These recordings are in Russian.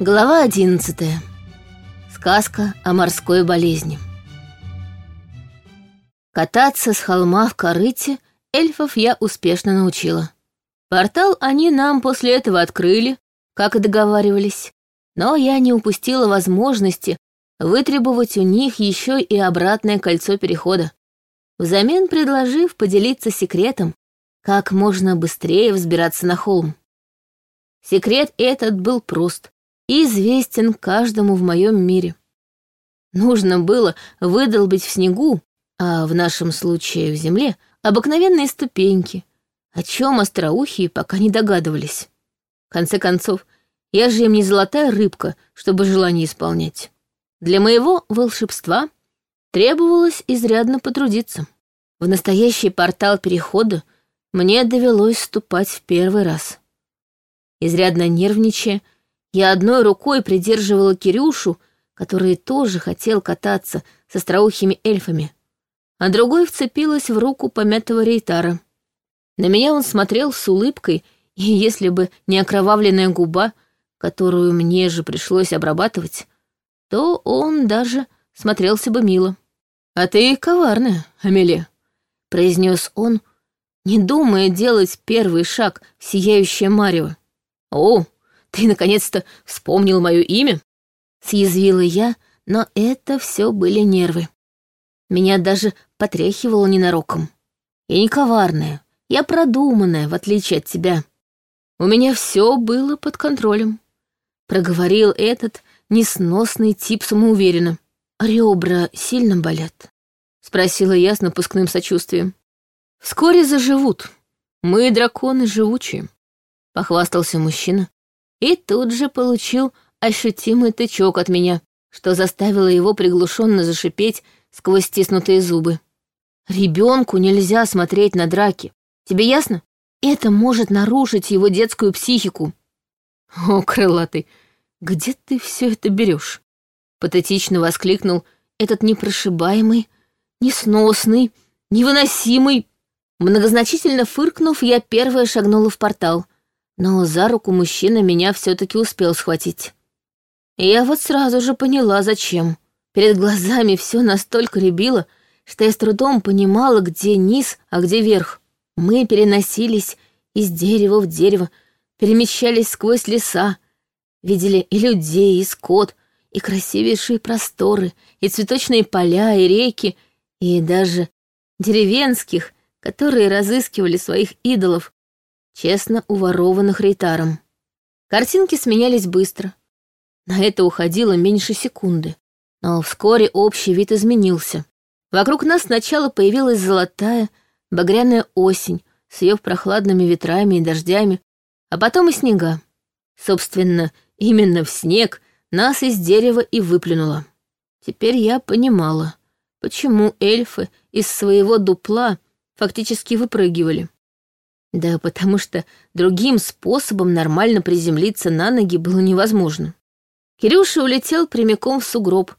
Глава 11. Сказка о морской болезни. Кататься с холма в корыте эльфов я успешно научила. Портал они нам после этого открыли, как и договаривались. Но я не упустила возможности вытребовать у них еще и обратное кольцо перехода, взамен предложив поделиться секретом, как можно быстрее взбираться на холм. Секрет этот был прост известен каждому в моем мире. Нужно было выдолбить в снегу, а в нашем случае в земле, обыкновенные ступеньки, о чем остроухие пока не догадывались. В конце концов, я же им не золотая рыбка, чтобы желание исполнять. Для моего волшебства требовалось изрядно потрудиться. В настоящий портал перехода мне довелось ступать в первый раз. Изрядно нервничая, я одной рукой придерживала Кирюшу, который тоже хотел кататься со остроухими эльфами, а другой вцепилась в руку помятого рейтара. На меня он смотрел с улыбкой, и если бы не окровавленная губа, которую мне же пришлось обрабатывать, то он даже смотрелся бы мило. «А ты коварная, Амелия», — произнес он, не думая делать первый шаг в сияющее марио. «О, ты наконец-то вспомнил мое имя!» Съязвила я, но это все были нервы. Меня даже потряхивало ненароком. Я не коварная, я продуманная, в отличие от тебя. У меня все было под контролем. Проговорил этот несносный тип самоуверенно. «А ребра сильно болят? Спросила я с напускным сочувствием. Вскоре заживут. Мы, драконы, живучие. Похвастался мужчина, и тут же получил ощутимый тычок от меня, что заставило его приглушенно зашипеть сквозь стиснутые зубы. Ребенку нельзя смотреть на драки. Тебе ясно? Это может нарушить его детскую психику. О, крылатый, где ты все это берешь? Патетично воскликнул этот непрошибаемый, несносный, невыносимый. Многозначительно фыркнув, я первая шагнула в портал — но за руку мужчина меня все таки успел схватить. И я вот сразу же поняла, зачем. Перед глазами все настолько рябило, что я с трудом понимала, где низ, а где верх. Мы переносились из дерева в дерево, перемещались сквозь леса, видели и людей, и скот, и красивейшие просторы, и цветочные поля, и реки, и даже деревенских, которые разыскивали своих идолов, честно уворованных рейтаром. Картинки сменялись быстро. На это уходило меньше секунды. Но вскоре общий вид изменился. Вокруг нас сначала появилась золотая, багряная осень с ее прохладными ветрами и дождями, а потом и снега. Собственно, именно в снег нас из дерева и выплюнуло. Теперь я понимала, почему эльфы из своего дупла фактически выпрыгивали. Да потому что другим способом нормально приземлиться на ноги было невозможно. Кирюша улетел прямиком в сугроб,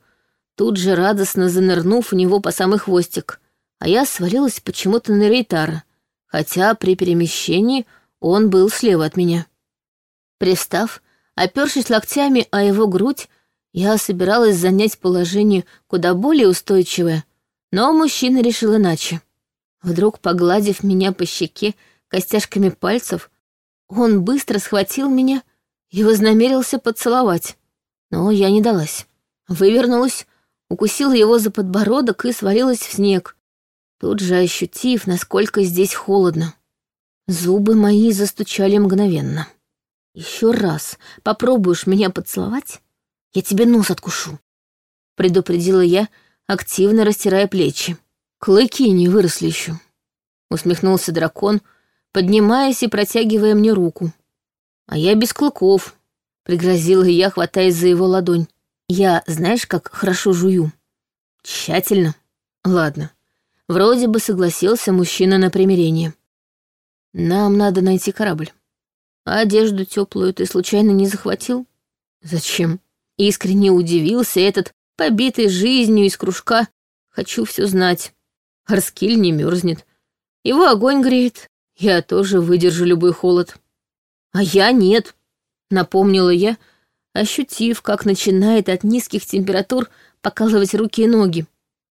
тут же радостно занырнув у него по самый хвостик, а я свалилась почему-то на рейтара, хотя при перемещении он был слева от меня. Пристав, опершись локтями о его грудь, я собиралась занять положение куда более устойчивое, но мужчина решил иначе. Вдруг, погладив меня по щеке, костяшками пальцев, он быстро схватил меня и вознамерился поцеловать. Но я не далась. Вывернулась, укусила его за подбородок и свалилась в снег, тут же ощутив, насколько здесь холодно. Зубы мои застучали мгновенно. «Еще раз попробуешь меня поцеловать, я тебе нос откушу», — предупредила я, активно растирая плечи. «Клыки не выросли еще», — усмехнулся дракон, — поднимаясь и протягивая мне руку. А я без клыков, пригрозила я, хватаясь за его ладонь. Я, знаешь, как хорошо жую. Тщательно. Ладно. Вроде бы согласился мужчина на примирение. Нам надо найти корабль. А одежду теплую ты случайно не захватил? Зачем? Искренне удивился этот, побитый жизнью из кружка. Хочу все знать. Раскиль не мерзнет. Его огонь греет, я тоже выдержу любой холод. А я нет, напомнила я, ощутив, как начинает от низких температур покалывать руки и ноги.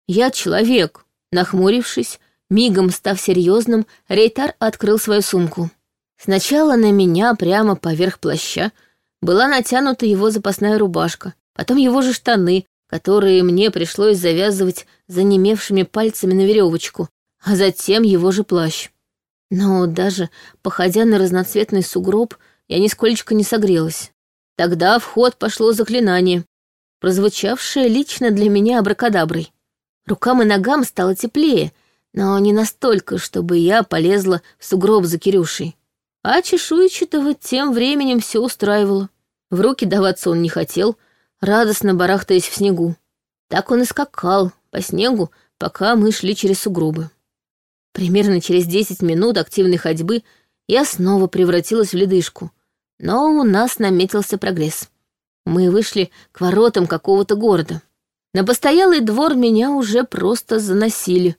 Я человек. Нахмурившись, мигом став серьезным, Рейтар открыл свою сумку. Сначала на меня прямо поверх плаща была натянута его запасная рубашка, потом его же штаны, которые мне пришлось завязывать занемевшими пальцами на веревочку, а затем его же плащ. Но даже походя на разноцветный сугроб, я нисколько не согрелась. Тогда в ход пошло заклинание, прозвучавшее лично для меня абракадаброй. Рукам и ногам стало теплее, но не настолько, чтобы я полезла в сугроб за Кирюшей. А чешуйчатого тем временем все устраивало. В руки даваться он не хотел, радостно барахтаясь в снегу. Так он и скакал по снегу, пока мы шли через сугробы. Примерно через 10 минут активной ходьбы я снова превратилась в ледышку. Но у нас наметился прогресс. Мы вышли к воротам какого-то города. На постоялый двор меня уже просто заносили,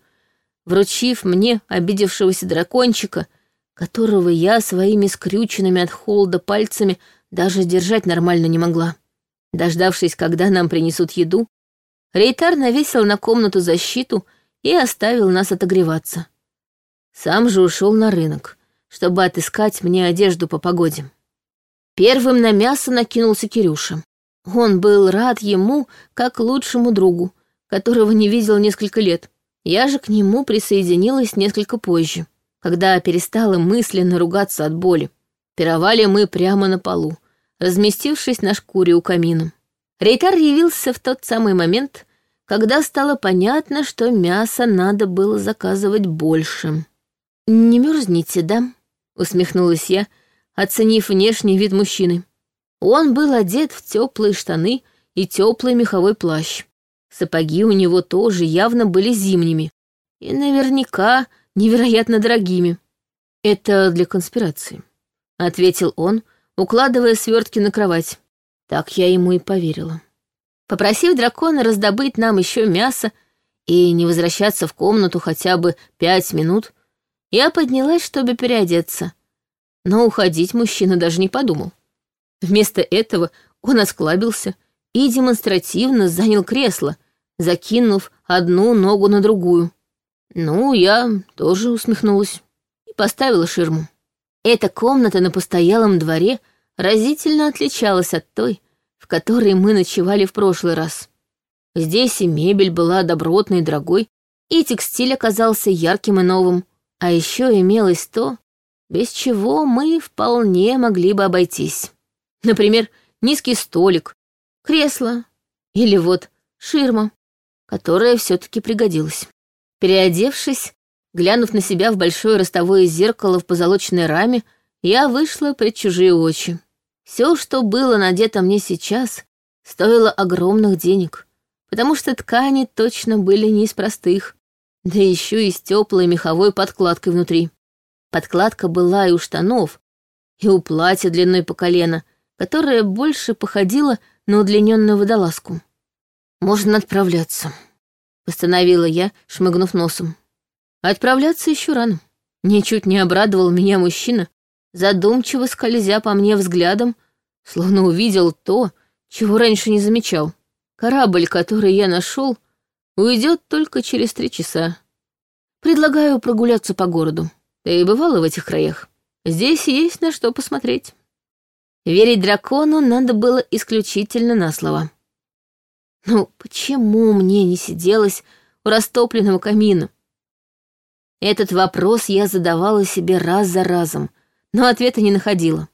вручив мне обидевшегося дракончика, которого я своими скрюченными от холода пальцами даже держать нормально не могла. Дождавшись, когда нам принесут еду, Рейтар навесил на комнату защиту и оставил нас отогреваться. Сам же ушел на рынок, чтобы отыскать мне одежду по погоде. Первым на мясо накинулся Кирюша. Он был рад ему, как лучшему другу, которого не видел несколько лет. Я же к нему присоединилась несколько позже, когда перестала мысленно ругаться от боли. Пировали мы прямо на полу, разместившись на шкуре у камина. Рейтар явился в тот самый момент, когда стало понятно, что мясо надо было заказывать больше. «Не мерзните, да?» — усмехнулась я, оценив внешний вид мужчины. Он был одет в теплые штаны и теплый меховой плащ. Сапоги у него тоже явно были зимними и наверняка невероятно дорогими. «Это для конспирации», — ответил он, укладывая свертки на кровать. Так я ему и поверила. Попросив дракона раздобыть нам еще мясо и не возвращаться в комнату хотя бы пять минут — я поднялась, чтобы переодеться. Но уходить мужчина даже не подумал. Вместо этого он осклабился и демонстративно занял кресло, закинув одну ногу на другую. Ну, я тоже усмехнулась и поставила ширму. Эта комната на постоялом дворе разительно отличалась от той, в которой мы ночевали в прошлый раз. Здесь и мебель была добротной и дорогой, и текстиль оказался ярким и новым — а еще имелось то, без чего мы вполне могли бы обойтись. Например, низкий столик, кресло или вот ширма, которая все-таки пригодилась. Переодевшись, глянув на себя в большое ростовое зеркало в позолоченной раме, я вышла пред чужие очи. Все, что было надето мне сейчас, стоило огромных денег, потому что ткани точно были не из простых, да еще и с теплой меховой подкладкой внутри. Подкладка была и у штанов, и у платья длиной по колено, которое больше походило на удлиненную водолазку. «Можно отправляться», — постановила я, шмыгнув носом. «Отправляться еще рано». Ничуть не обрадовал меня мужчина, задумчиво скользя по мне взглядом, словно увидел то, чего раньше не замечал. Корабль, который я нашел, — Уйдет только через три часа. Предлагаю прогуляться по городу. Ты бывала в этих краях? Здесь есть на что посмотреть. Верить дракону надо было исключительно на слово. Ну, почему мне не сиделось у растопленного камина? Этот вопрос я задавала себе раз за разом, но ответа не находила.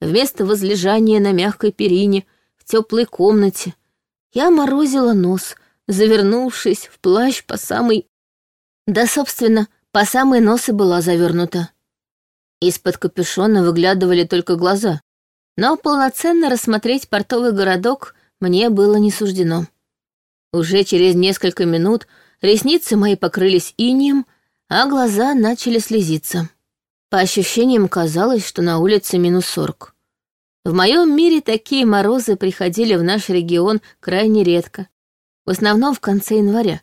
Вместо возлежания на мягкой перине в теплой комнате я морозила нос — завернувшись в плащ по самой, Да, собственно, по самой носы была завернута. Из-под капюшона выглядывали только глаза, но полноценно рассмотреть портовый городок мне было не суждено. Уже через несколько минут ресницы мои покрылись инием, а глаза начали слезиться. По ощущениям казалось, что на улице минус сорок. В моем мире такие морозы приходили в наш регион крайне редко, в основном в конце января.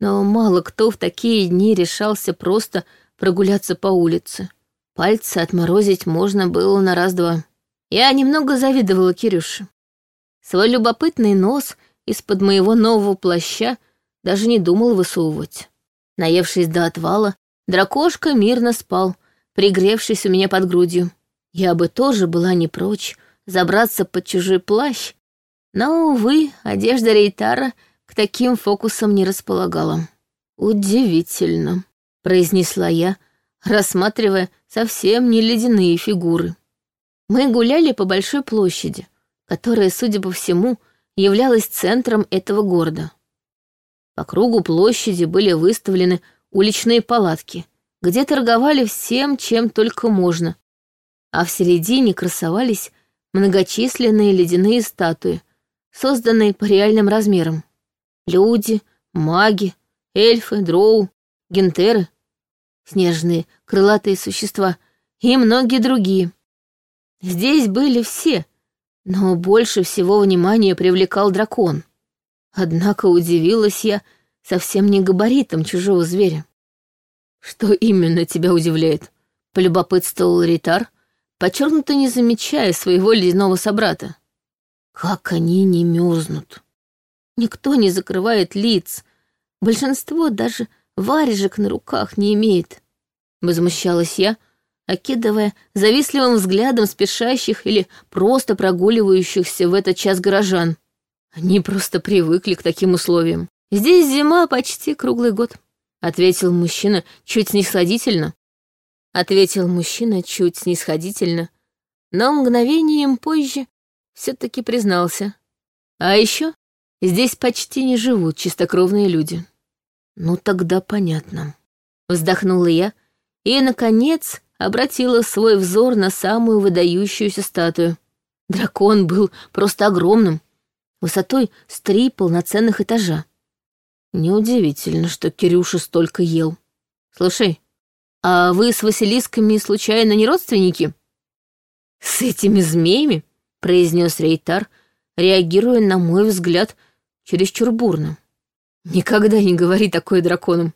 Но мало кто в такие дни решался просто прогуляться по улице. Пальцы отморозить можно было на раз-два. Я немного завидовала Кирюше. Свой любопытный нос из-под моего нового плаща даже не думал высовывать. Наевшись до отвала, дракошка мирно спал, пригревшись у меня под грудью. Я бы тоже была не прочь забраться под чужой плащ, но, увы, одежда Рейтара — к таким фокусам не располагала. «Удивительно», — произнесла я, рассматривая совсем не ледяные фигуры. Мы гуляли по большой площади, которая, судя по всему, являлась центром этого города. По кругу площади были выставлены уличные палатки, где торговали всем, чем только можно, а в середине красовались многочисленные ледяные статуи, созданные по реальным размерам люди, маги, эльфы, дроу, гентеры, снежные крылатые существа и многие другие. Здесь были все, но больше всего внимания привлекал дракон. Однако удивилась я совсем не габаритом чужого зверя. «Что именно тебя удивляет?» — полюбопытствовал Ритар, подчеркнуто не замечая своего ледяного собрата. «Как они не мерзнут!» Никто не закрывает лиц. Большинство даже варежек на руках не имеет. Возмущалась я, окидывая завистливым взглядом спешащих или просто прогуливающихся в этот час горожан. Они просто привыкли к таким условиям. «Здесь зима почти круглый год», — ответил мужчина чуть снисходительно. Ответил мужчина чуть снисходительно, но мгновением позже все таки признался. «А еще Здесь почти не живут чистокровные люди. Ну тогда понятно. Вздохнула я и, наконец, обратила свой взор на самую выдающуюся статую. Дракон был просто огромным, высотой с три полноценных этажа. Неудивительно, что Кирюша столько ел. Слушай, а вы с Василисками случайно не родственники? С этими змеями? произнес Рейтар, реагируя на мой взгляд — чересчур бурно. Никогда не говори такое драконам.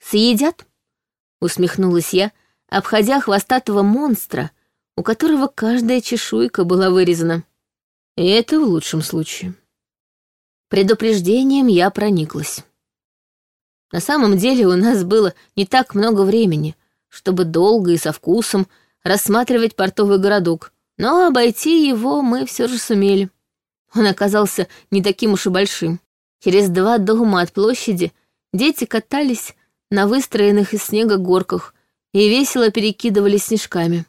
«Съедят?» — усмехнулась я, обходя хвостатого монстра, у которого каждая чешуйка была вырезана. И это в лучшем случае. Предупреждением я прониклась. На самом деле у нас было не так много времени, чтобы долго и со вкусом рассматривать портовый городок, но обойти его мы все же сумели. Он оказался не таким уж и большим. Через два дома от площади дети катались на выстроенных из снега горках и весело перекидывали снежками.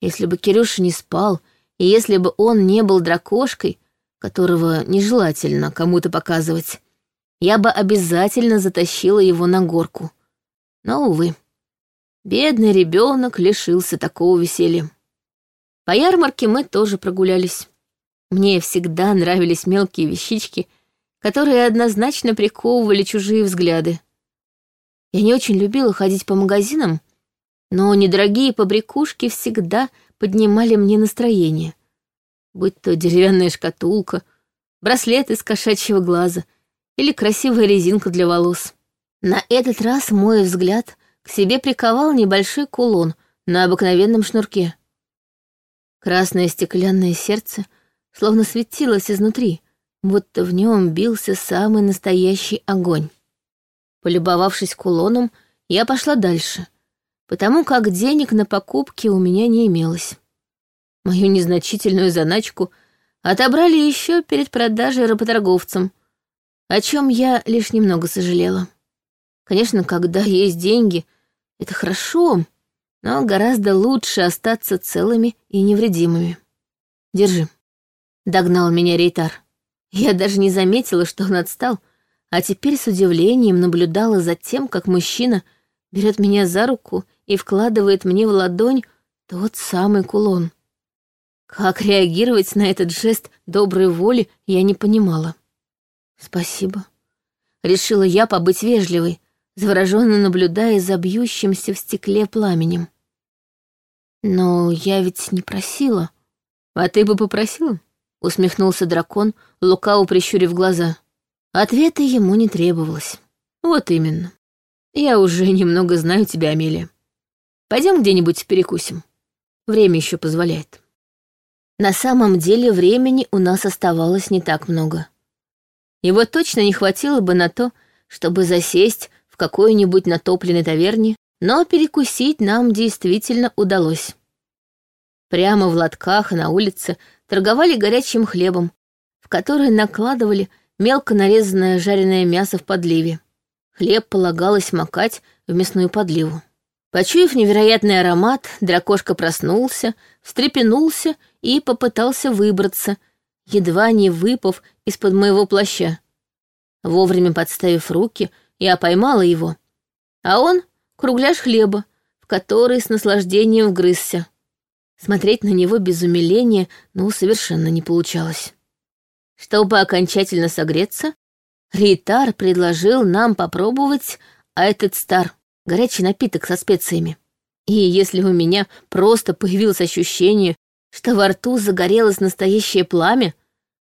Если бы Кирюша не спал, и если бы он не был дракошкой, которого нежелательно кому-то показывать, я бы обязательно затащила его на горку. Но, увы, бедный ребенок лишился такого веселья. По ярмарке мы тоже прогулялись. Мне всегда нравились мелкие вещички, которые однозначно приковывали чужие взгляды. Я не очень любила ходить по магазинам, но недорогие побрякушки всегда поднимали мне настроение. Будь то деревянная шкатулка, браслет из кошачьего глаза или красивая резинка для волос. На этот раз мой взгляд к себе приковал небольшой кулон на обыкновенном шнурке. Красное стеклянное сердце — словно светилось изнутри, будто в нем бился самый настоящий огонь. Полюбовавшись кулоном, я пошла дальше, потому как денег на покупки у меня не имелось. Мою незначительную заначку отобрали еще перед продажей работорговцам, о чем я лишь немного сожалела. Конечно, когда есть деньги, это хорошо, но гораздо лучше остаться целыми и невредимыми. Держи. Догнал меня Рейтар. Я даже не заметила, что он отстал, а теперь с удивлением наблюдала за тем, как мужчина берет меня за руку и вкладывает мне в ладонь тот самый кулон. Как реагировать на этот жест доброй воли, я не понимала. «Спасибо». Решила я побыть вежливой, завороженно наблюдая за бьющимся в стекле пламенем. «Но я ведь не просила». «А ты бы попросила?» усмехнулся дракон, лукаво прищурив глаза. Ответа ему не требовалось. Вот именно. Я уже немного знаю тебя, Амелия. Пойдем где-нибудь перекусим. Время еще позволяет. На самом деле времени у нас оставалось не так много. Его точно не хватило бы на то, чтобы засесть в какой-нибудь натопленной таверне, но перекусить нам действительно удалось. Прямо в лотках на улице торговали горячим хлебом, в который накладывали мелко нарезанное жареное мясо в подливе. Хлеб полагалось макать в мясную подливу. Почуяв невероятный аромат, дракошка проснулся, встрепенулся и попытался выбраться, едва не выпав из-под моего плаща. Вовремя подставив руки, я поймала его. А он — кругляш хлеба, в который с наслаждением вгрызся. Смотреть на него без умиления, ну, совершенно не получалось. Чтобы окончательно согреться, Ритар предложил нам попробовать а этот стар, горячий напиток со специями. И если у меня просто появилось ощущение, что во рту загорелось настоящее пламя,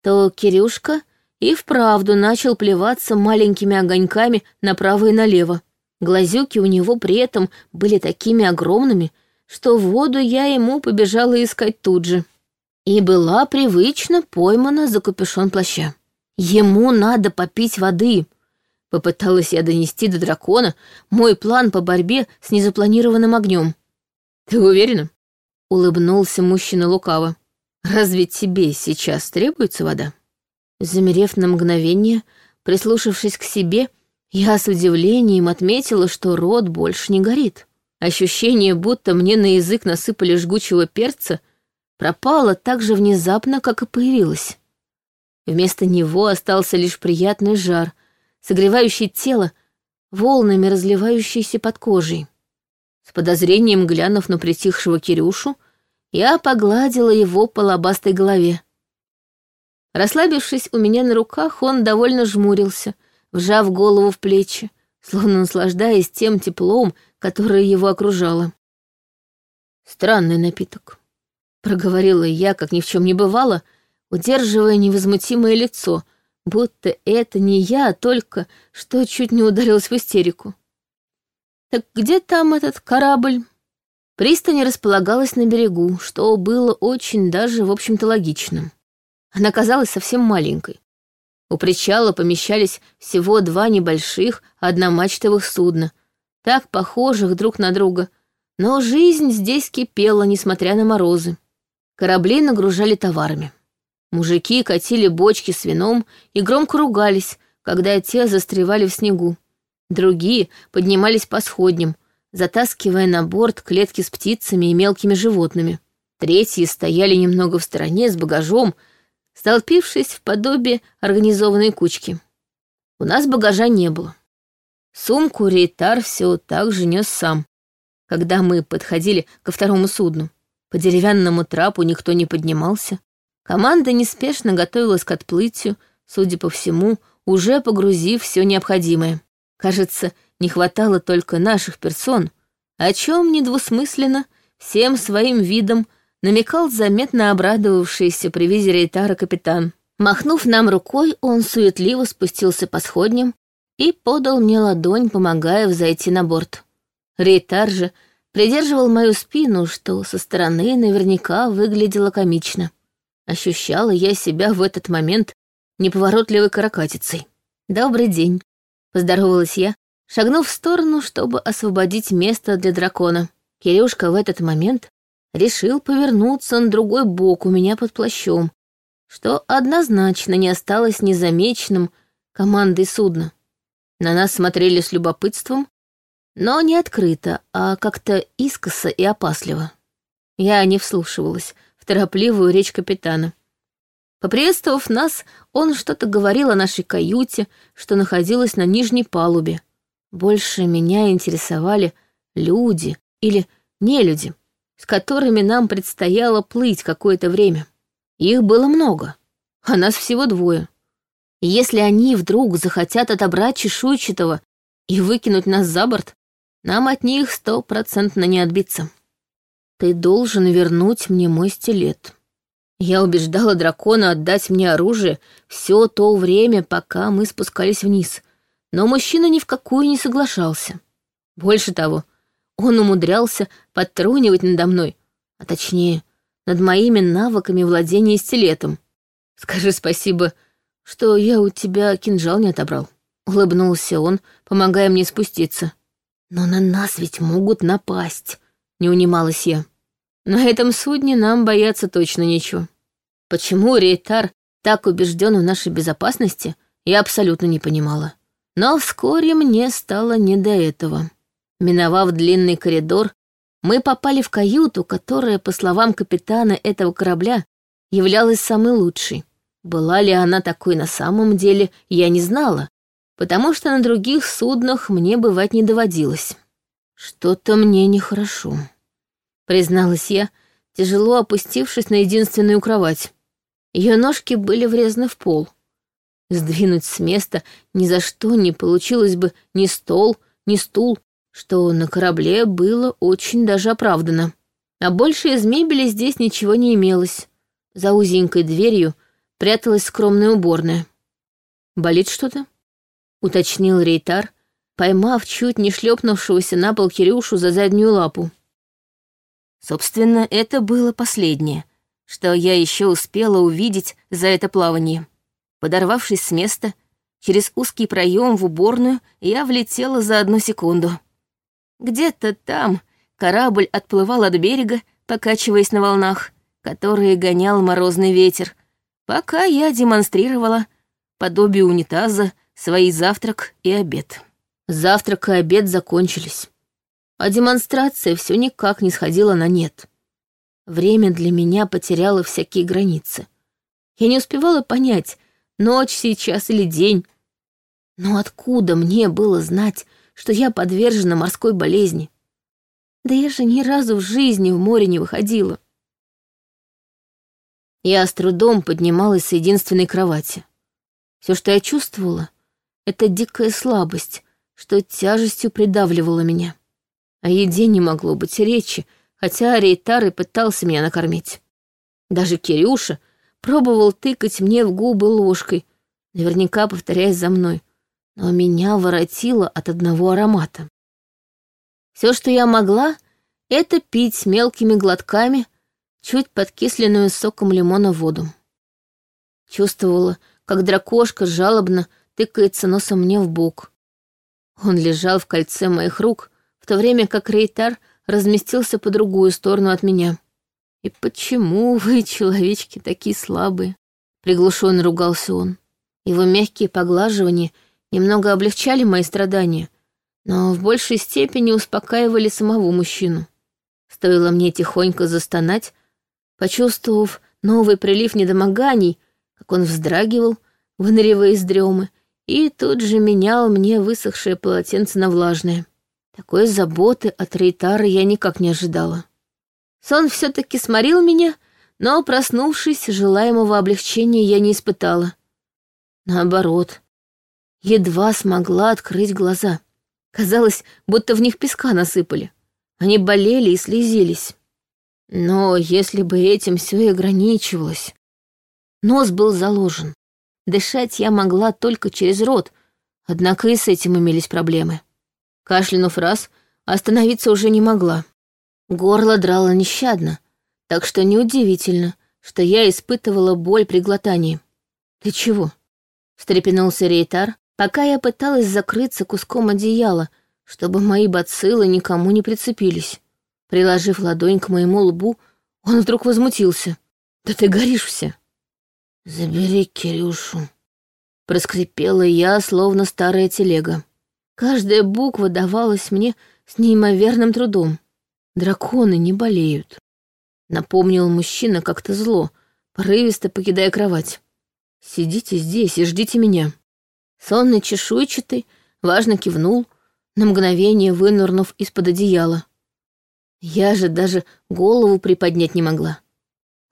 то Кирюшка и вправду начал плеваться маленькими огоньками направо и налево. Глазюки у него при этом были такими огромными, что в воду я ему побежала искать тут же. И была привычно поймана за капюшон плаща. «Ему надо попить воды!» Попыталась я донести до дракона мой план по борьбе с незапланированным огнем. «Ты уверена?» — улыбнулся мужчина лукаво. «Разве тебе сейчас требуется вода?» Замерев на мгновение, прислушавшись к себе, я с удивлением отметила, что рот больше не горит. Ощущение, будто мне на язык насыпали жгучего перца, пропало так же внезапно, как и появилось. Вместо него остался лишь приятный жар, согревающий тело, волнами разливающийся под кожей. С подозрением глянув на притихшего Кирюшу, я погладила его по лобастой голове. Расслабившись у меня на руках, он довольно жмурился, вжав голову в плечи словно наслаждаясь тем теплом, которое его окружало. «Странный напиток», — проговорила я, как ни в чем не бывало, удерживая невозмутимое лицо, будто это не я, а только что чуть не ударилась в истерику. «Так где там этот корабль?» Пристань располагалась на берегу, что было очень даже, в общем-то, логичным. Она казалась совсем маленькой, у причала помещались всего два небольших одномачтовых судна, так похожих друг на друга, но жизнь здесь кипела, несмотря на морозы. Корабли нагружали товарами. Мужики катили бочки с вином и громко ругались, когда те застревали в снегу. Другие поднимались по сходням, затаскивая на борт клетки с птицами и мелкими животными. Третьи стояли немного в стороне с багажом, столпившись в подобие организованной кучки. У нас багажа не было. Сумку Рейтар все так же нес сам. Когда мы подходили ко второму судну, по деревянному трапу никто не поднимался. Команда неспешно готовилась к отплытию, судя по всему, уже погрузив все необходимое. Кажется, не хватало только наших персон, о чем недвусмысленно всем своим видом намекал заметно обрадовавшийся при визире Тара капитан. Махнув нам рукой, он суетливо спустился по сходням и подал мне ладонь, помогая взойти на борт. Рейтар же придерживал мою спину, что со стороны наверняка выглядело комично. Ощущала я себя в этот момент неповоротливой каракатицей. «Добрый день», — поздоровалась я, шагнув в сторону, чтобы освободить место для дракона. Кирюшка в этот момент решил повернуться на другой бок у меня под плащом, что однозначно не осталось незамеченным командой судна. На нас смотрели с любопытством, но не открыто, а как-то искоса и опасливо. Я не вслушивалась в торопливую речь капитана. Поприветствовав нас, он что-то говорил о нашей каюте, что находилась на нижней палубе. Больше меня интересовали люди или нелюди. люди с которыми нам предстояло плыть какое-то время. Их было много, а нас всего двое. Если они вдруг захотят отобрать чешуйчатого и выкинуть нас за борт, нам от них стопроцентно не отбиться. Ты должен вернуть мне мой стилет. Я убеждала дракона отдать мне оружие все то время, пока мы спускались вниз, но мужчина ни в какую не соглашался. Больше того, он умудрялся подтрунивать надо мной, а точнее, над моими навыками владения стилетом. Скажи спасибо, что я у тебя кинжал не отобрал. Улыбнулся он, помогая мне спуститься. Но на нас ведь могут напасть, не унималась я. На этом судне нам бояться точно нечего. Почему Рейтар так убежден в нашей безопасности, я абсолютно не понимала. Но вскоре мне стало не до этого. Миновав длинный коридор, мы попали в каюту, которая, по словам капитана этого корабля, являлась самой лучшей. Была ли она такой на самом деле, я не знала, потому что на других суднах мне бывать не доводилось. «Что-то мне нехорошо», — призналась я, тяжело опустившись на единственную кровать. Ее ножки были врезаны в пол. Сдвинуть с места ни за что не получилось бы ни стол, ни стул, что на корабле было очень даже оправдано. А больше из мебели здесь ничего не имелось. За узенькой дверью пряталась скромная уборная. «Болит что-то?» — уточнил Рейтар, поймав чуть не шлепнувшегося на пол Кирюшу за заднюю лапу. Собственно, это было последнее, что я еще успела увидеть за это плавание. Подорвавшись с места, через узкий проем в уборную я влетела за одну секунду. Где-то там корабль отплывал от берега, покачиваясь на волнах, которые гонял морозный ветер, пока я демонстрировала подобие унитаза свои завтрак и обед. Завтрак и обед закончились, а демонстрация все никак не сходила на нет. Время для меня потеряло всякие границы. Я не успевала понять, ночь сейчас или день. Но откуда мне было знать, что я подвержена морской болезни. Да я же ни разу в жизни в море не выходила. Я с трудом поднималась с единственной кровати. Все, что я чувствовала, — это дикая слабость, что тяжестью придавливала меня. О еде не могло быть речи, хотя Рейтар и пытался меня накормить. Даже Кирюша пробовал тыкать мне в губы ложкой, наверняка повторяясь за мной но меня воротило от одного аромата. Все, что я могла, это пить мелкими глотками чуть подкисленную соком лимона воду. Чувствовала, как дракошка жалобно тыкается носом мне в бок. Он лежал в кольце моих рук, в то время как Рейтар разместился по другую сторону от меня. «И почему вы, человечки, такие слабые?» — приглушенно ругался он. Его мягкие поглаживания — немного облегчали мои страдания, но в большей степени успокаивали самого мужчину. Стоило мне тихонько застонать, почувствовав новый прилив недомоганий, как он вздрагивал, выныривая из дремы, и тут же менял мне высохшее полотенце на влажное. Такой заботы от Рейтара я никак не ожидала. Сон все-таки сморил меня, но, проснувшись, желаемого облегчения я не испытала. Наоборот, едва смогла открыть глаза. Казалось, будто в них песка насыпали. Они болели и слезились. Но если бы этим все и ограничивалось... Нос был заложен. Дышать я могла только через рот, однако и с этим имелись проблемы. Кашлянув раз, остановиться уже не могла. Горло драло нещадно, так что неудивительно, что я испытывала боль при глотании. «Ты чего?» — встрепенулся Рейтар, пока я пыталась закрыться куском одеяла, чтобы мои бациллы никому не прицепились. Приложив ладонь к моему лбу, он вдруг возмутился. «Да ты горишь вся!» «Забери Кирюшу!» Проскрипела я, словно старая телега. Каждая буква давалась мне с неимоверным трудом. «Драконы не болеют», — напомнил мужчина как-то зло, порывисто покидая кровать. «Сидите здесь и ждите меня». Сонный чешуйчатый важно кивнул, на мгновение вынырнув из-под одеяла. Я же даже голову приподнять не могла.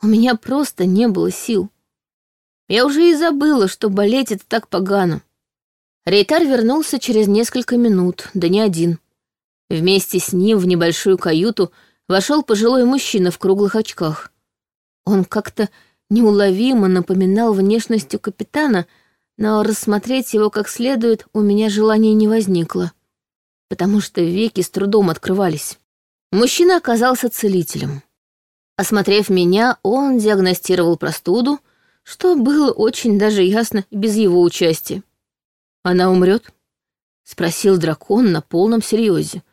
У меня просто не было сил. Я уже и забыла, что болеть это так погано. Рейтар вернулся через несколько минут, да не один. Вместе с ним в небольшую каюту вошел пожилой мужчина в круглых очках. Он как-то неуловимо напоминал внешностью капитана — но рассмотреть его как следует у меня желания не возникло, потому что веки с трудом открывались. Мужчина оказался целителем. Осмотрев меня, он диагностировал простуду, что было очень даже ясно без его участия. «Она умрет?» — спросил дракон на полном серьезе,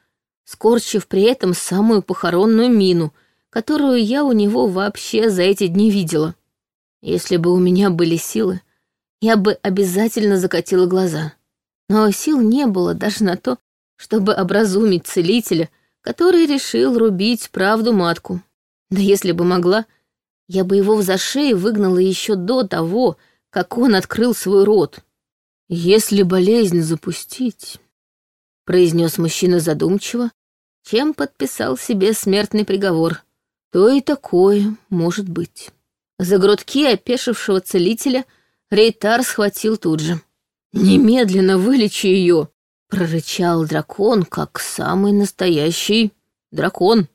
скорчив при этом самую похоронную мину, которую я у него вообще за эти дни видела. Если бы у меня были силы, я бы обязательно закатила глаза. Но сил не было даже на то, чтобы образумить целителя, который решил рубить правду матку. Да если бы могла, я бы его за шею выгнала еще до того, как он открыл свой рот. «Если болезнь запустить», — произнес мужчина задумчиво, чем подписал себе смертный приговор, то и такое может быть. За грудки опешившего целителя — Рейтар схватил тут же. «Немедленно вылечи ее!» — прорычал дракон, как самый настоящий дракон.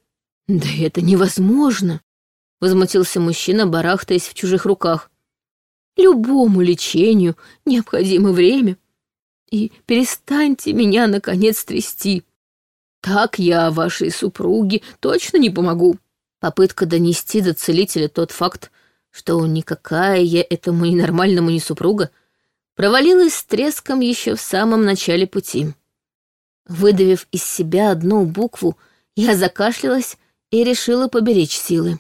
«Да это невозможно!» — возмутился мужчина, барахтаясь в чужих руках. «Любому лечению необходимо время. И перестаньте меня, наконец, трясти. Так я вашей супруге точно не помогу». Попытка донести до целителя тот факт, что никакая я этому ненормальному не супруга, провалилась с треском еще в самом начале пути. Выдавив из себя одну букву, я закашлялась и решила поберечь силы.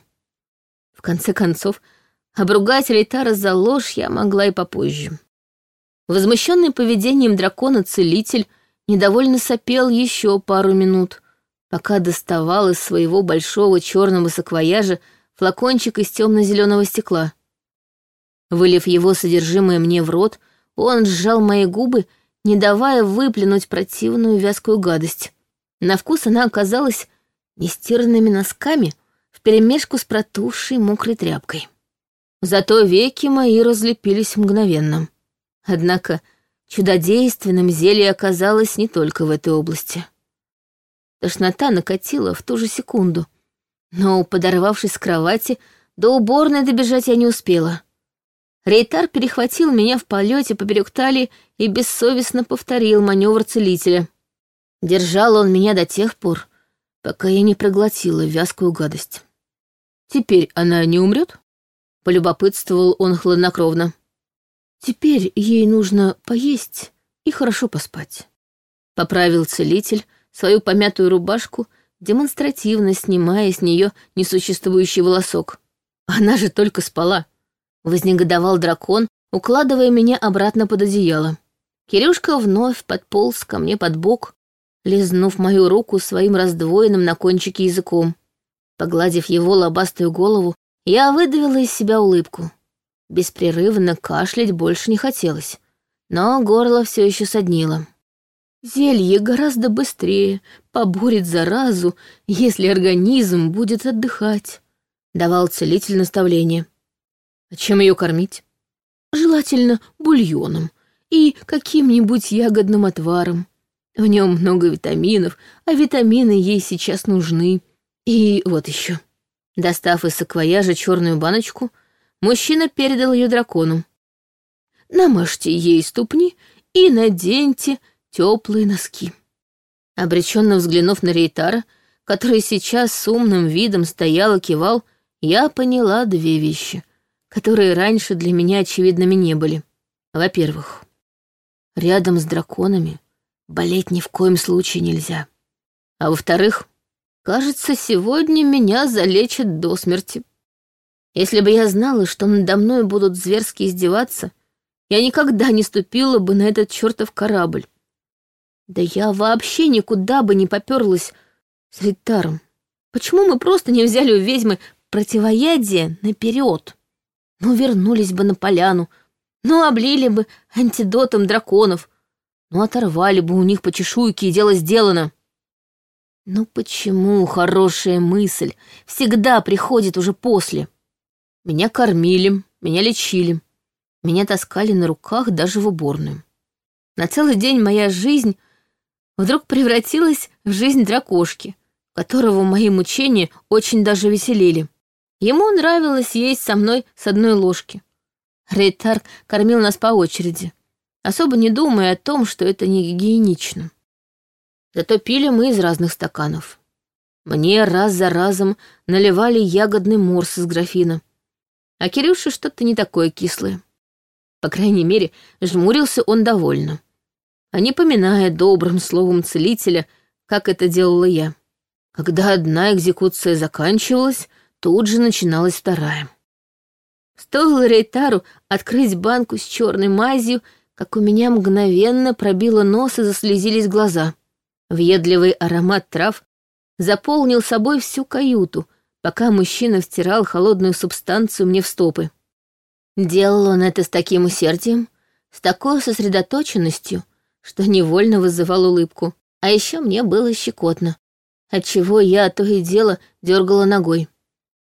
В конце концов, обругать Рейтара за ложь я могла и попозже. Возмущенный поведением дракона целитель недовольно сопел еще пару минут, пока доставал из своего большого черного саквояжа флакончик из темно-зеленого стекла. Вылив его содержимое мне в рот, он сжал мои губы, не давая выплюнуть противную вязкую гадость. На вкус она оказалась нестиранными носками вперемешку с протухшей мокрой тряпкой. Зато веки мои разлепились мгновенно. Однако чудодейственным зелье оказалось не только в этой области. Тошнота накатила в ту же секунду — но, подорвавшись с кровати, до уборной добежать я не успела. Рейтар перехватил меня в полете поперек талии и бессовестно повторил маневр целителя. Держал он меня до тех пор, пока я не проглотила вязкую гадость. «Теперь она не умрет?» — полюбопытствовал он хладнокровно. «Теперь ей нужно поесть и хорошо поспать», — поправил целитель свою помятую рубашку — демонстративно снимая с нее несуществующий волосок. Она же только спала. Вознегодовал дракон, укладывая меня обратно под одеяло. Кирюшка вновь подполз ко мне под бок, лизнув мою руку своим раздвоенным на кончике языком. Погладив его лобастую голову, я выдавила из себя улыбку. Беспрерывно кашлять больше не хотелось, но горло все еще соднило. Зелье гораздо быстрее поборет заразу, если организм будет отдыхать», — давал целитель наставление. «А чем ее кормить?» «Желательно бульоном и каким-нибудь ягодным отваром. В нем много витаминов, а витамины ей сейчас нужны. И вот еще». Достав из саквояжа черную баночку, мужчина передал ее дракону. «Намажьте ей ступни и наденьте теплые носки. Обреченно взглянув на Рейтара, который сейчас с умным видом стоял и кивал, я поняла две вещи, которые раньше для меня очевидными не были. Во-первых, рядом с драконами болеть ни в коем случае нельзя. А во-вторых, кажется, сегодня меня залечат до смерти. Если бы я знала, что надо мной будут зверски издеваться, я никогда не ступила бы на этот чертов корабль. Да я вообще никуда бы не поперлась с Ритаром. Почему мы просто не взяли у ведьмы противоядие наперед? Ну, вернулись бы на поляну, ну, облили бы антидотом драконов, ну, оторвали бы у них по чешуйке, и дело сделано. Ну, почему хорошая мысль всегда приходит уже после? Меня кормили, меня лечили, меня таскали на руках даже в уборную. На целый день моя жизнь вдруг превратилась в жизнь дракошки, которого мои мучения очень даже веселили. Ему нравилось есть со мной с одной ложки. Рейтарк кормил нас по очереди, особо не думая о том, что это не гигиенично. Зато пили мы из разных стаканов. Мне раз за разом наливали ягодный морс из графина. А Кирюше что-то не такое кислое. По крайней мере, жмурился он довольно. А не поминая добрым словом целителя, как это делала я. Когда одна экзекуция заканчивалась, тут же начиналась вторая. Стоило Рейтару открыть банку с черной мазью, как у меня мгновенно пробило нос и заслезились глаза. Въедливый аромат трав заполнил собой всю каюту, пока мужчина втирал холодную субстанцию мне в стопы. Делал он это с таким усердием, с такой сосредоточенностью — что невольно вызывал улыбку. А еще мне было щекотно, отчего я то и дело дергала ногой.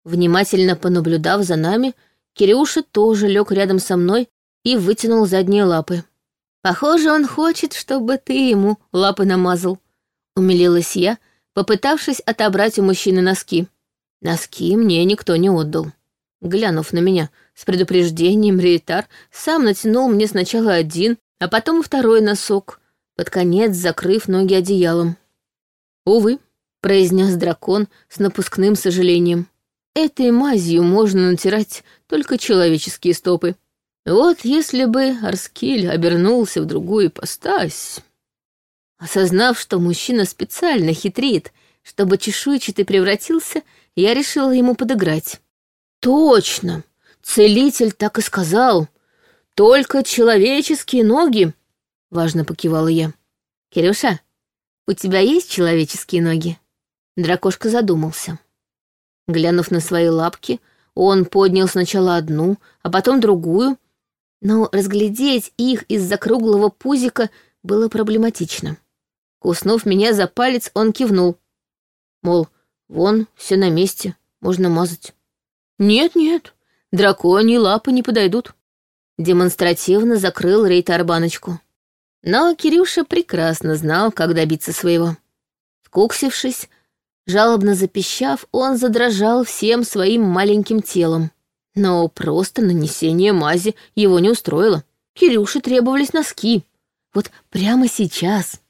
Внимательно понаблюдав за нами, Кирюша тоже лег рядом со мной и вытянул задние лапы. «Похоже, он хочет, чтобы ты ему лапы намазал», — умилилась я, попытавшись отобрать у мужчины носки. Носки мне никто не отдал. Глянув на меня с предупреждением, Рейтар сам натянул мне сначала один, а потом второй носок, под конец закрыв ноги одеялом. «Увы», — произнес дракон с напускным сожалением, «этой мазью можно натирать только человеческие стопы. Вот если бы Арскиль обернулся в другую постась...» Осознав, что мужчина специально хитрит, чтобы чешуйчатый превратился, я решила ему подыграть. «Точно! Целитель так и сказал!» Только человеческие ноги!» — важно покивала я. «Кирюша, у тебя есть человеческие ноги?» Дракошка задумался. Глянув на свои лапки, он поднял сначала одну, а потом другую, но разглядеть их из-за круглого пузика было проблематично. Куснув меня за палец, он кивнул. Мол, вон, все на месте, можно мазать. «Нет-нет, драконьи лапы не подойдут», демонстративно закрыл рейтарбаночку. Но Кирюша прекрасно знал, как добиться своего. Скуксившись, жалобно запищав, он задрожал всем своим маленьким телом. Но просто нанесение мази его не устроило. Кирюше требовались носки. Вот прямо сейчас.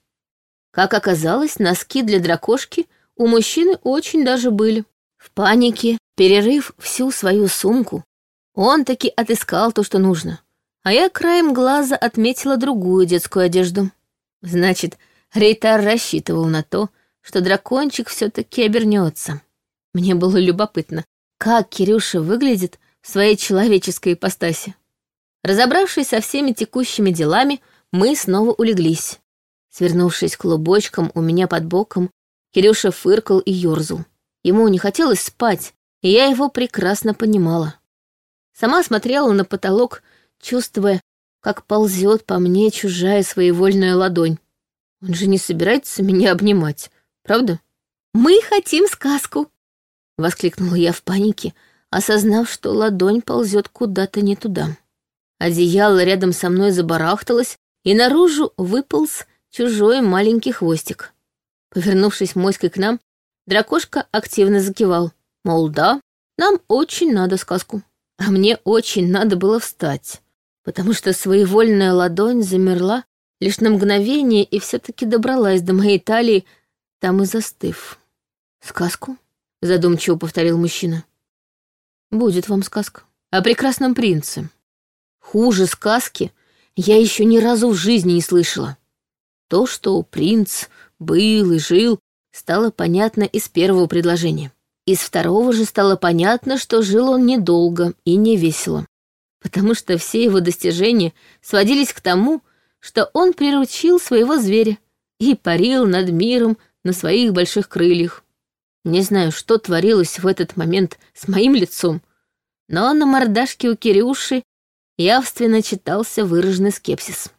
Как оказалось, носки для дракошки у мужчины очень даже были. В панике, перерыв всю свою сумку, он таки отыскал то, что нужно. А я краем глаза отметила другую детскую одежду. Значит, Рейтар рассчитывал на то, что дракончик все-таки обернется. Мне было любопытно, как Кирюша выглядит в своей человеческой ипостаси. Разобравшись со всеми текущими делами, мы снова улеглись. Свернувшись клубочком у меня под боком, Кирюша фыркал и ерзал. Ему не хотелось спать, и я его прекрасно понимала. Сама смотрела на потолок, чувствуя, как ползет по мне чужая своевольная ладонь. Он же не собирается меня обнимать, правда? «Мы хотим сказку!» — воскликнула я в панике, осознав, что ладонь ползет куда-то не туда. Одеяло рядом со мной забарахталось, и наружу выполз чужой маленький хвостик. Повернувшись моськой к нам, дракошка активно закивал. Мол, да, нам очень надо сказку а мне очень надо было встать, потому что своевольная ладонь замерла лишь на мгновение и все-таки добралась до моей талии, там и застыв. «Сказку?» — задумчиво повторил мужчина. «Будет вам сказка. О прекрасном принце. Хуже сказки я еще ни разу в жизни не слышала. То, что принц был и жил, стало понятно из первого предложения. Из второго же стало понятно, что жил он недолго и невесело, потому что все его достижения сводились к тому, что он приручил своего зверя и парил над миром на своих больших крыльях. Не знаю, что творилось в этот момент с моим лицом, но на мордашке у Кирюши явственно читался выраженный скепсис.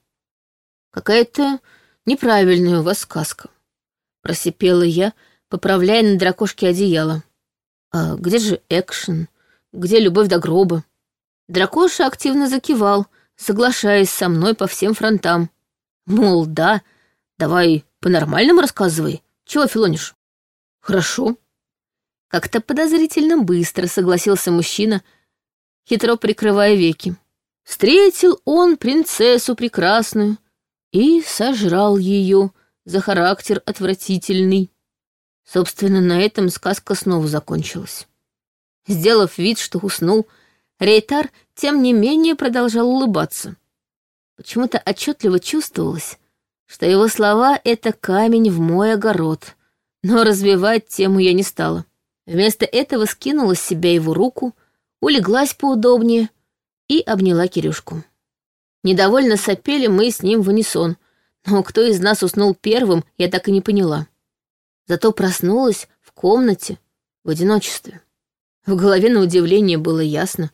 «Какая-то неправильная у вас сказка», — просипела я, поправляя на дракошке одеяло. А где же экшен? Где любовь до гроба? Дракоша активно закивал, соглашаясь со мной по всем фронтам. Мол, да, давай по-нормальному рассказывай. Чего филонишь? Хорошо. Как-то подозрительно быстро согласился мужчина, хитро прикрывая веки. Встретил он принцессу прекрасную и сожрал ее за характер отвратительный. Собственно, на этом сказка снова закончилась. Сделав вид, что уснул, Рейтар, тем не менее, продолжал улыбаться. Почему-то отчетливо чувствовалось, что его слова — это камень в мой огород, но развивать тему я не стала. Вместо этого скинула с себя его руку, улеглась поудобнее и обняла Кирюшку. Недовольно сопели мы с ним в унисон, но кто из нас уснул первым, я так и не поняла зато проснулась в комнате в одиночестве. В голове на удивление было ясно.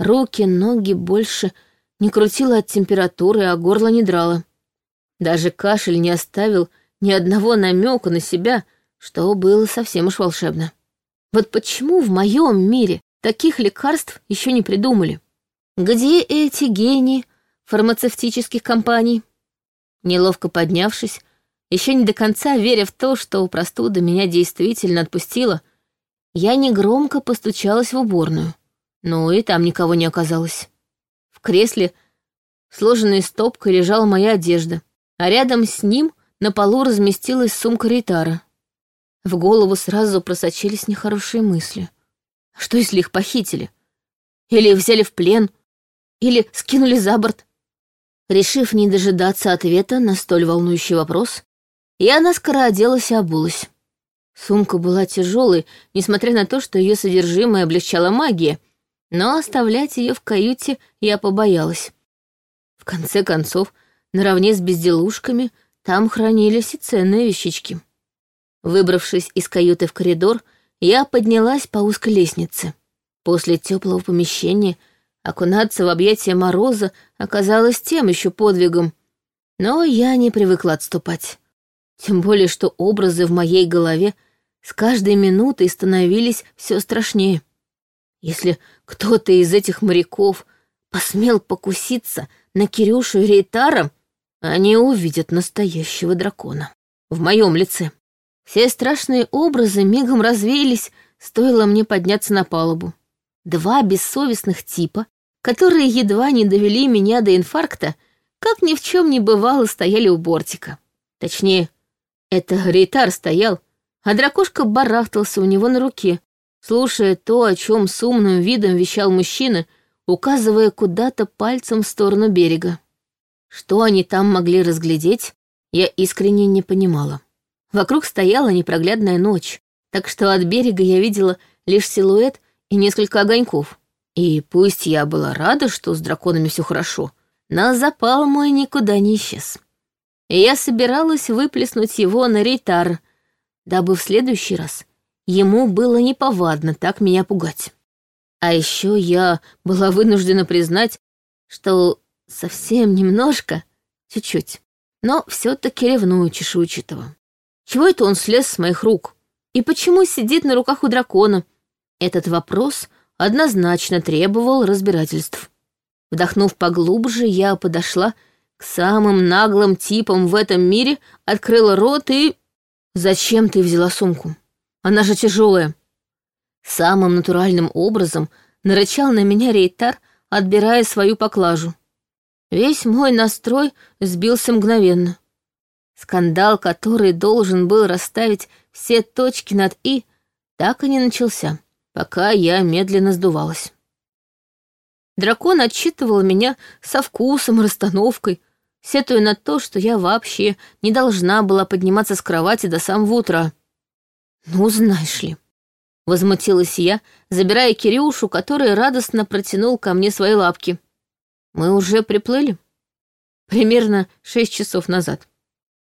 Руки, ноги больше не крутило от температуры, а горло не драло. Даже кашель не оставил ни одного намека на себя, что было совсем уж волшебно. Вот почему в моем мире таких лекарств еще не придумали? Где эти гении фармацевтических компаний? Неловко поднявшись, еще не до конца веря в то, что простуда меня действительно отпустила, я негромко постучалась в уборную, но и там никого не оказалось. В кресле, сложенной стопкой, лежала моя одежда, а рядом с ним на полу разместилась сумка Ритара. В голову сразу просочились нехорошие мысли. А что, если их похитили? Или взяли в плен? Или скинули за борт? Решив не дожидаться ответа на столь волнующий вопрос, я наскоро оделась и обулась. Сумка была тяжелой, несмотря на то, что ее содержимое облегчала магия, но оставлять ее в каюте я побоялась. В конце концов, наравне с безделушками там хранились и ценные вещички. Выбравшись из каюты в коридор, я поднялась по узкой лестнице. После теплого помещения окунаться в объятия мороза оказалось тем еще подвигом, но я не привыкла отступать. Тем более, что образы в моей голове с каждой минутой становились все страшнее. Если кто-то из этих моряков посмел покуситься на Кирюшу и Рейтара, они увидят настоящего дракона. В моем лице. Все страшные образы мигом развеялись, стоило мне подняться на палубу. Два бессовестных типа, которые едва не довели меня до инфаркта, как ни в чем не бывало, стояли у бортика. Точнее, это Гритар стоял, а дракошка барахтался у него на руке, слушая то, о чем с умным видом вещал мужчина, указывая куда-то пальцем в сторону берега. Что они там могли разглядеть, я искренне не понимала. Вокруг стояла непроглядная ночь, так что от берега я видела лишь силуэт и несколько огоньков. И пусть я была рада, что с драконами все хорошо, но запал мой никуда не исчез и я собиралась выплеснуть его на рейтар, дабы в следующий раз ему было неповадно так меня пугать. А еще я была вынуждена признать, что совсем немножко, чуть-чуть, но все-таки ревную чешуйчатого. Чего это он слез с моих рук? И почему сидит на руках у дракона? Этот вопрос однозначно требовал разбирательств. Вдохнув поглубже, я подошла к самым наглым типам в этом мире, открыла рот и... Зачем ты взяла сумку? Она же тяжелая. Самым натуральным образом нарычал на меня Рейтар, отбирая свою поклажу. Весь мой настрой сбился мгновенно. Скандал, который должен был расставить все точки над «и», так и не начался, пока я медленно сдувалась. Дракон отчитывал меня со вкусом, расстановкой, сетую на то, что я вообще не должна была подниматься с кровати до самого утра. Ну, знаешь ли. Возмутилась я, забирая Кирюшу, который радостно протянул ко мне свои лапки. Мы уже приплыли? Примерно шесть часов назад.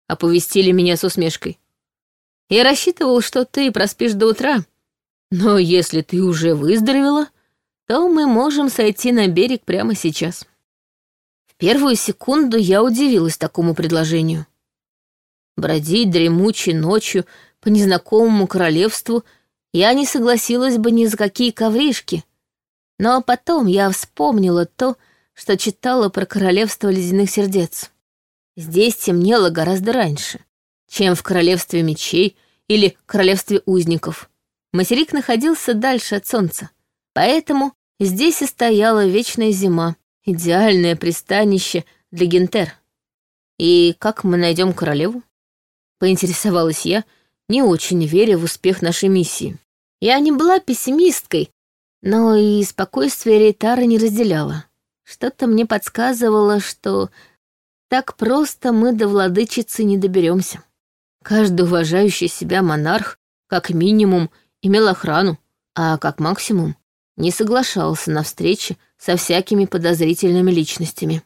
Оповестили меня с усмешкой. Я рассчитывал, что ты проспишь до утра. Но если ты уже выздоровела, то мы можем сойти на берег прямо сейчас. Первую секунду я удивилась такому предложению. Бродить дремучей ночью по незнакомому королевству я не согласилась бы ни за какие ковришки. Но потом я вспомнила то, что читала про королевство ледяных сердец. Здесь темнело гораздо раньше, чем в королевстве мечей или королевстве узников. Материк находился дальше от солнца, поэтому здесь и стояла вечная зима, идеальное пристанище для Гентер. И как мы найдем королеву? Поинтересовалась я, не очень веря в успех нашей миссии. Я не была пессимисткой, но и спокойствие Рейтара не разделяла. Что-то мне подсказывало, что так просто мы до владычицы не доберемся. Каждый уважающий себя монарх, как минимум, имел охрану, а как максимум не соглашался на встречи со всякими подозрительными личностями.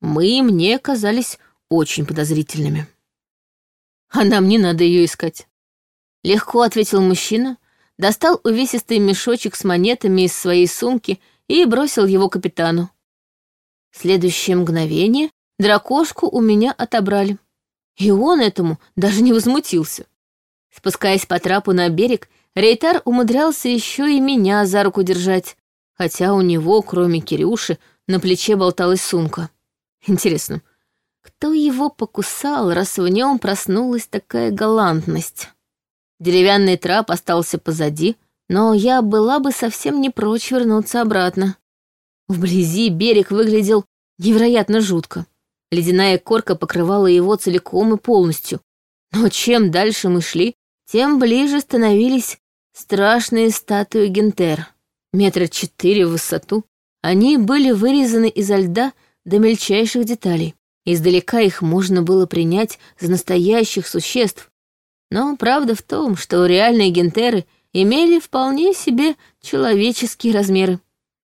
Мы мне казались очень подозрительными. А нам не надо ее искать. Легко ответил мужчина, достал увесистый мешочек с монетами из своей сумки и бросил его капитану. В следующее мгновение дракошку у меня отобрали. И он этому даже не возмутился. Спускаясь по трапу на берег, Рейтар умудрялся еще и меня за руку держать, хотя у него, кроме Кирюши, на плече болталась сумка. Интересно, кто его покусал, раз в нем проснулась такая галантность? Деревянный трап остался позади, но я была бы совсем не прочь вернуться обратно. Вблизи берег выглядел невероятно жутко. Ледяная корка покрывала его целиком и полностью. Но чем дальше мы шли, тем ближе становились страшные статуи Гентера метра четыре в высоту, они были вырезаны изо льда до мельчайших деталей. Издалека их можно было принять за настоящих существ. Но правда в том, что реальные гентеры имели вполне себе человеческие размеры.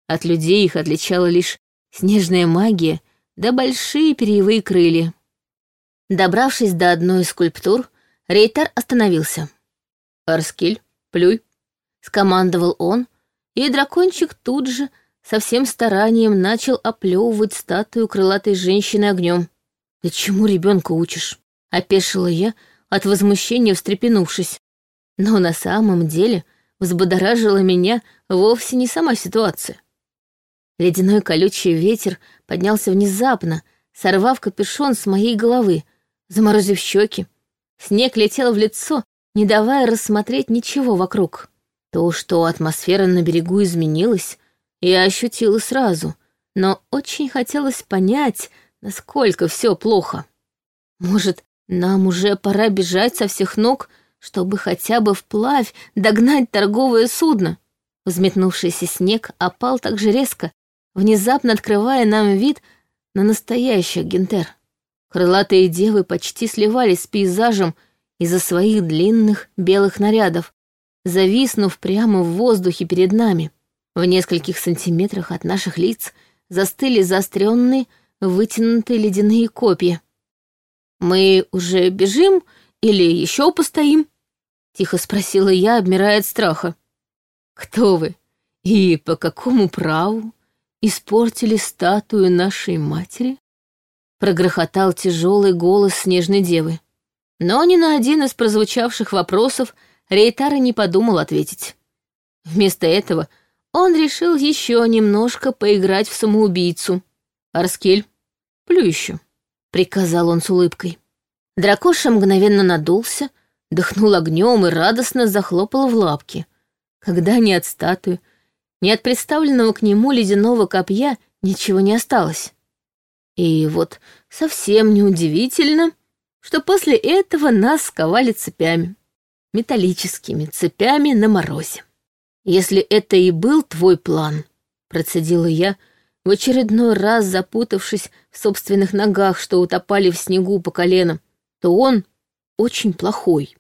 От людей их отличала лишь снежная магия да большие перьевые крылья. Добравшись до одной из скульптур, Рейтар остановился. «Арскиль, плюй!» — скомандовал он, и дракончик тут же со всем старанием начал оплевывать статую крылатой женщины огнем. «Ты чему ребенка учишь?» — опешила я, от возмущения встрепенувшись. Но на самом деле взбодоражила меня вовсе не сама ситуация. Ледяной колючий ветер поднялся внезапно, сорвав капюшон с моей головы, заморозив щеки. Снег летел в лицо, не давая рассмотреть ничего вокруг. То, что атмосфера на берегу изменилась, я ощутила сразу, но очень хотелось понять, насколько все плохо. Может, нам уже пора бежать со всех ног, чтобы хотя бы вплавь догнать торговое судно. Взметнувшийся снег опал так же резко, внезапно открывая нам вид на настоящих гентер. Крылатые девы почти сливались с пейзажем из-за своих длинных белых нарядов, зависнув прямо в воздухе перед нами. В нескольких сантиметрах от наших лиц застыли заостренные, вытянутые ледяные копья. «Мы уже бежим или еще постоим?» — тихо спросила я, обмирая от страха. «Кто вы? И по какому праву испортили статую нашей матери?» Прогрохотал тяжелый голос снежной девы. Но ни на один из прозвучавших вопросов — Рейтара не подумал ответить. Вместо этого он решил еще немножко поиграть в самоубийцу. «Арскель, плю еще», — приказал он с улыбкой. Дракоша мгновенно надулся, дыхнул огнем и радостно захлопал в лапки. Когда ни от статуи, ни от представленного к нему ледяного копья ничего не осталось. И вот совсем неудивительно, что после этого нас сковали цепями металлическими цепями на морозе. «Если это и был твой план», — процедила я, в очередной раз запутавшись в собственных ногах, что утопали в снегу по коленам, то он очень плохой.